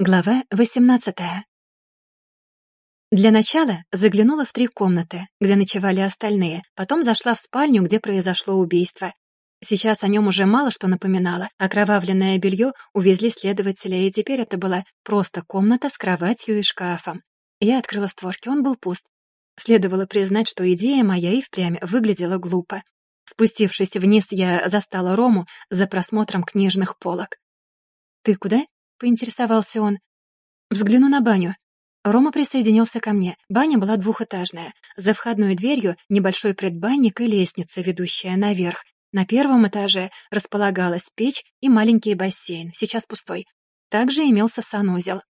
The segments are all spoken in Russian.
Глава 18 Для начала заглянула в три комнаты, где ночевали остальные, потом зашла в спальню, где произошло убийство. Сейчас о нем уже мало что напоминало. Окровавленное белье увезли следователи, и теперь это была просто комната с кроватью и шкафом. Я открыла створки, он был пуст. Следовало признать, что идея моя и впрямь выглядела глупо. Спустившись вниз, я застала Рому за просмотром книжных полок. «Ты куда?» — поинтересовался он. «Взгляну на баню». Рома присоединился ко мне. Баня была двухэтажная. За входной дверью небольшой предбанник и лестница, ведущая наверх. На первом этаже располагалась печь и маленький бассейн, сейчас пустой. Также имелся санузел.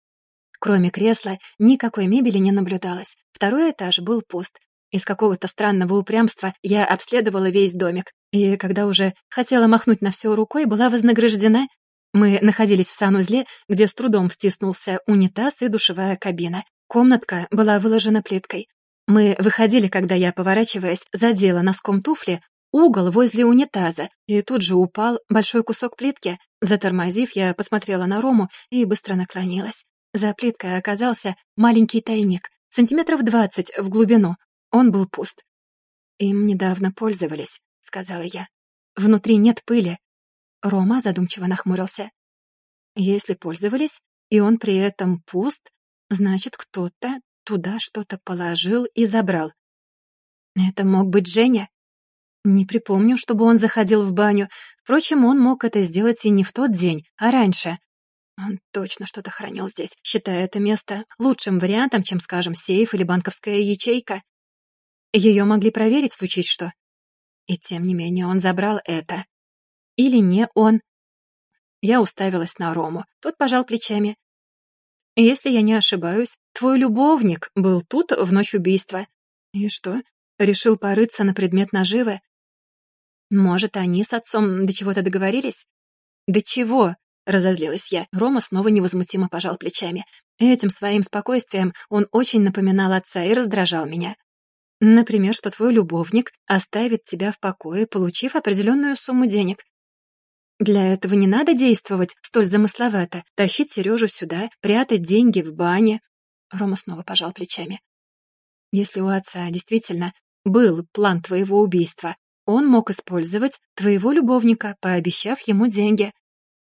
Кроме кресла, никакой мебели не наблюдалось. Второй этаж был пуст. Из какого-то странного упрямства я обследовала весь домик. И когда уже хотела махнуть на все рукой, была вознаграждена мы находились в санузле, где с трудом втиснулся унитаз и душевая кабина. Комнатка была выложена плиткой. Мы выходили, когда я, поворачиваясь, задела носком туфли угол возле унитаза, и тут же упал большой кусок плитки. Затормозив, я посмотрела на Рому и быстро наклонилась. За плиткой оказался маленький тайник, сантиметров двадцать в глубину. Он был пуст. «Им недавно пользовались», — сказала я. «Внутри нет пыли, Рома задумчиво нахмурился. Если пользовались, и он при этом пуст, значит, кто-то туда что-то положил и забрал. Это мог быть Женя? Не припомню, чтобы он заходил в баню. Впрочем, он мог это сделать и не в тот день, а раньше. Он точно что-то хранил здесь, считая это место лучшим вариантом, чем, скажем, сейф или банковская ячейка. Ее могли проверить, случись что. И тем не менее он забрал это. Или не он? Я уставилась на Рому. Тот пожал плечами. «Если я не ошибаюсь, твой любовник был тут в ночь убийства. И что, решил порыться на предмет наживы? Может, они с отцом до чего-то договорились? До чего? Разозлилась я. Рома снова невозмутимо пожал плечами. Этим своим спокойствием он очень напоминал отца и раздражал меня. Например, что твой любовник оставит тебя в покое, получив определенную сумму денег. Для этого не надо действовать столь замысловато, тащить Сережу сюда, прятать деньги в бане. Рома снова пожал плечами. Если у отца действительно был план твоего убийства, он мог использовать твоего любовника, пообещав ему деньги.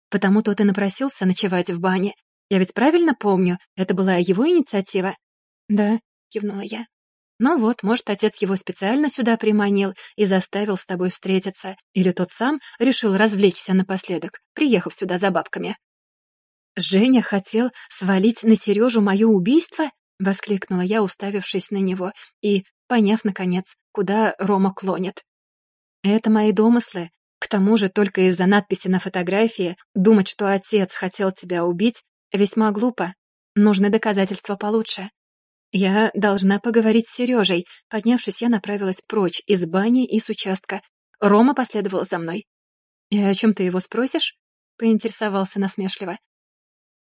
Потому тот и напросился ночевать в бане. Я ведь правильно помню, это была его инициатива? Да, кивнула я. Ну вот, может, отец его специально сюда приманил и заставил с тобой встретиться, или тот сам решил развлечься напоследок, приехав сюда за бабками. «Женя хотел свалить на Сережу мое убийство?» — воскликнула я, уставившись на него, и поняв, наконец, куда Рома клонит. «Это мои домыслы. К тому же только из-за надписи на фотографии думать, что отец хотел тебя убить, весьма глупо. Нужны доказательства получше». «Я должна поговорить с Сережей». Поднявшись, я направилась прочь из бани и с участка. Рома последовал за мной. «И о чем ты его спросишь?» — поинтересовался насмешливо.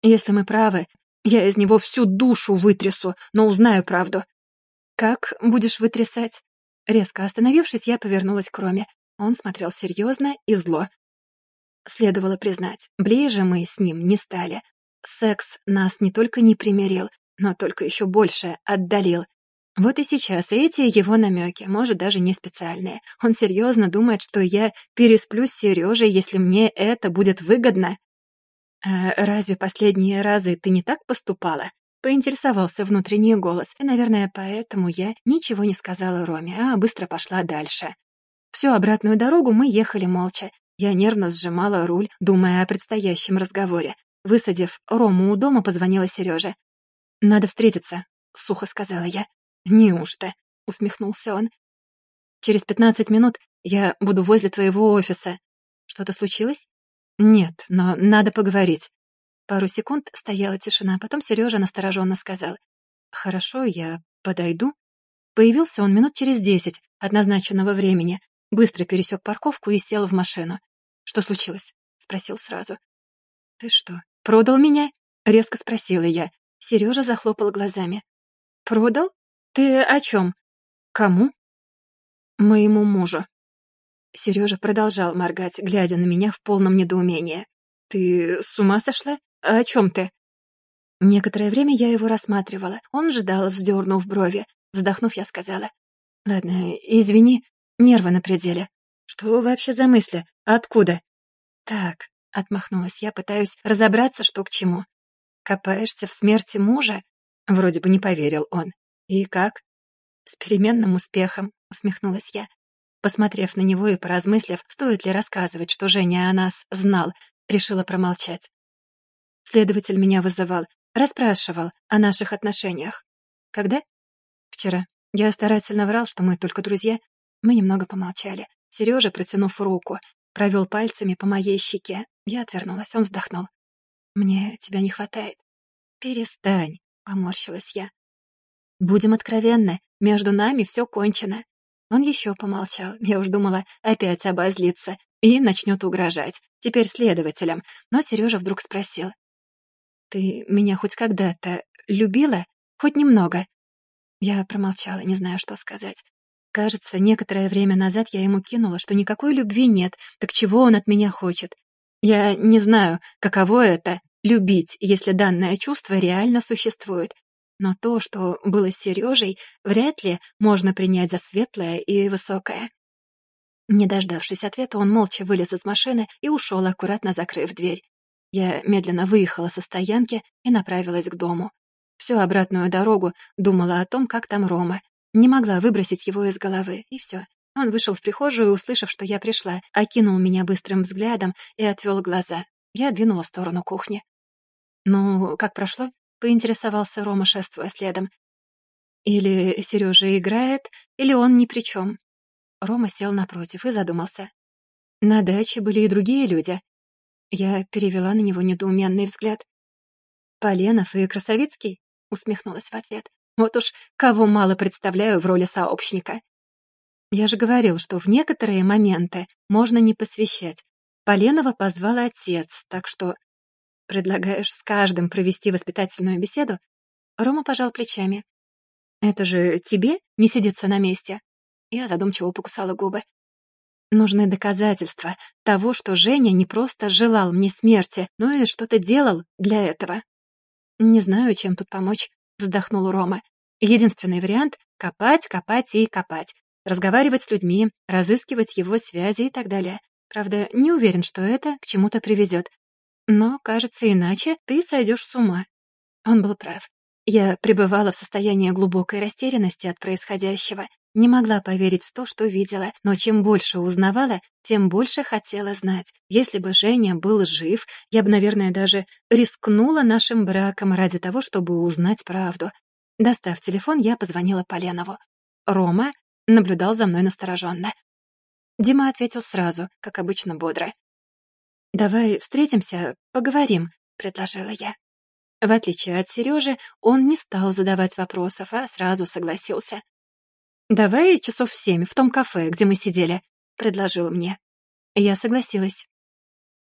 «Если мы правы, я из него всю душу вытрясу, но узнаю правду». «Как будешь вытрясать?» Резко остановившись, я повернулась к Роме. Он смотрел серьезно и зло. Следовало признать, ближе мы с ним не стали. Секс нас не только не примирил, но только еще больше отдалил. Вот и сейчас эти его намеки, может, даже не специальные. Он серьезно думает, что я пересплю с Сережей, если мне это будет выгодно. «А разве последние разы ты не так поступала?» Поинтересовался внутренний голос, и, наверное, поэтому я ничего не сказала Роме, а быстро пошла дальше. Всю обратную дорогу мы ехали молча. Я нервно сжимала руль, думая о предстоящем разговоре. Высадив Рому у дома, позвонила Сереже. «Надо встретиться», — сухо сказала я. «Неужто?» — усмехнулся он. «Через пятнадцать минут я буду возле твоего офиса. Что-то случилось?» «Нет, но надо поговорить». Пару секунд стояла тишина, потом Сережа настороженно сказал. «Хорошо, я подойду». Появился он минут через десять от назначенного времени, быстро пересек парковку и сел в машину. «Что случилось?» — спросил сразу. «Ты что, продал меня?» — резко спросила я, Сережа захлопал глазами. «Продал? Ты о чем? Кому?» «Моему мужу». Сережа продолжал моргать, глядя на меня в полном недоумении. «Ты с ума сошла? О чем ты?» Некоторое время я его рассматривала. Он ждал, вздернув брови. Вздохнув, я сказала. «Ладно, извини, нервы на пределе». «Что вообще за мысли? Откуда?» «Так», — отмахнулась я, пытаюсь разобраться, что к чему. «Копаешься в смерти мужа?» Вроде бы не поверил он. «И как?» «С переменным успехом», — усмехнулась я. Посмотрев на него и поразмыслив, стоит ли рассказывать, что Женя о нас знал, решила промолчать. Следователь меня вызывал, расспрашивал о наших отношениях. Когда? Вчера. Я старательно врал, что мы только друзья. Мы немного помолчали. Сережа, протянув руку, провел пальцами по моей щеке. Я отвернулась, он вздохнул. «Мне тебя не хватает». «Перестань», — поморщилась я. «Будем откровенны, между нами все кончено». Он еще помолчал. Я уж думала, опять обозлиться и начнет угрожать. Теперь следователям. Но Сережа вдруг спросил. «Ты меня хоть когда-то любила? Хоть немного?» Я промолчала, не зная, что сказать. Кажется, некоторое время назад я ему кинула, что никакой любви нет, так чего он от меня хочет? Я не знаю, каково это — любить, если данное чувство реально существует. Но то, что было с Сережей, вряд ли можно принять за светлое и высокое. Не дождавшись ответа, он молча вылез из машины и ушел, аккуратно закрыв дверь. Я медленно выехала со стоянки и направилась к дому. Всю обратную дорогу думала о том, как там Рома. Не могла выбросить его из головы, и все. Он вышел в прихожую, услышав, что я пришла, окинул меня быстрым взглядом и отвел глаза. Я двинула в сторону кухни. «Ну, как прошло?» — поинтересовался Рома, шествуя следом. «Или Сережа играет, или он ни при чем. Рома сел напротив и задумался. На даче были и другие люди. Я перевела на него недоуменный взгляд. «Поленов и Красовицкий?» — усмехнулась в ответ. «Вот уж кого мало представляю в роли сообщника. Я же говорил, что в некоторые моменты можно не посвящать. Поленова позвал отец, так что... Предлагаешь с каждым провести воспитательную беседу? Рома пожал плечами. Это же тебе не сидится на месте. Я задумчиво покусала губы. Нужны доказательства того, что Женя не просто желал мне смерти, но и что-то делал для этого. «Не знаю, чем тут помочь», — вздохнул Рома. «Единственный вариант — копать, копать и копать. Разговаривать с людьми, разыскивать его связи и так далее. Правда, не уверен, что это к чему-то приведет. Но, кажется, иначе ты сойдешь с ума». Он был прав. Я пребывала в состоянии глубокой растерянности от происходящего, не могла поверить в то, что видела, но чем больше узнавала, тем больше хотела знать. Если бы Женя был жив, я бы, наверное, даже рискнула нашим браком ради того, чтобы узнать правду. Достав телефон, я позвонила Поленову. Рома наблюдал за мной настороженно. Дима ответил сразу, как обычно, бодро. «Давай встретимся, поговорим», — предложила я. В отличие от Сережи, он не стал задавать вопросов, а сразу согласился. «Давай часов в семь в том кафе, где мы сидели», — предложил мне. Я согласилась.